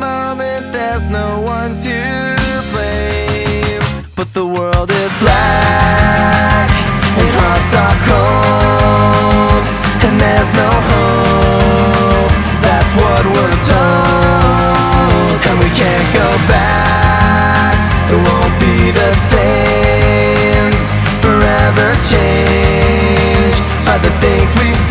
moment there's no one to blame. But the world is black and hearts are cold, and there's no hope. That's what we're told, and we can't go back. It won't be the same. Forever changed by the things we've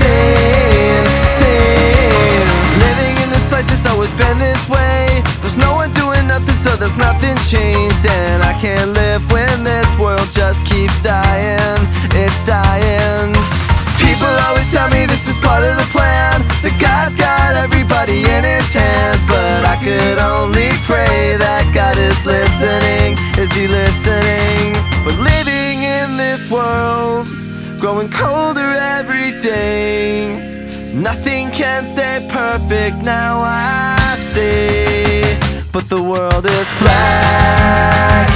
been this way. There's no one doing nothing, so there's nothing changed. And I can't live when this world just keeps dying. It's dying. People always tell me this is part of the plan. That God's got everybody in his hands. But I could only pray that God is listening. Is he listening? But living in this world, growing colder every day. Nothing can stay perfect now, I see. But the world is black,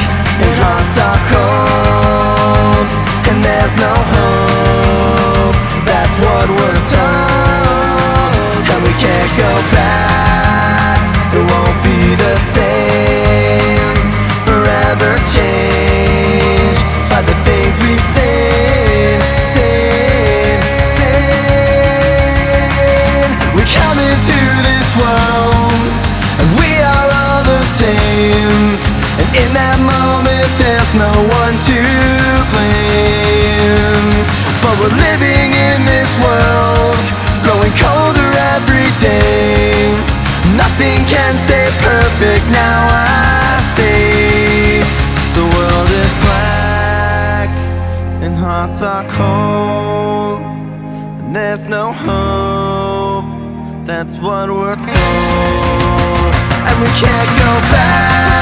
and hearts are cold, and there's no hope. That's what we're told, and we can't go back. It won't be the same. Forever changed by the things we've seen, seen, seen. We come into this world, same. And in that moment, there's no one to blame. But we're living in this world, growing colder every day. Nothing can stay perfect now, I see. The world is black, and hearts are cold. And there's no hope, that's what we're told and we can't go back.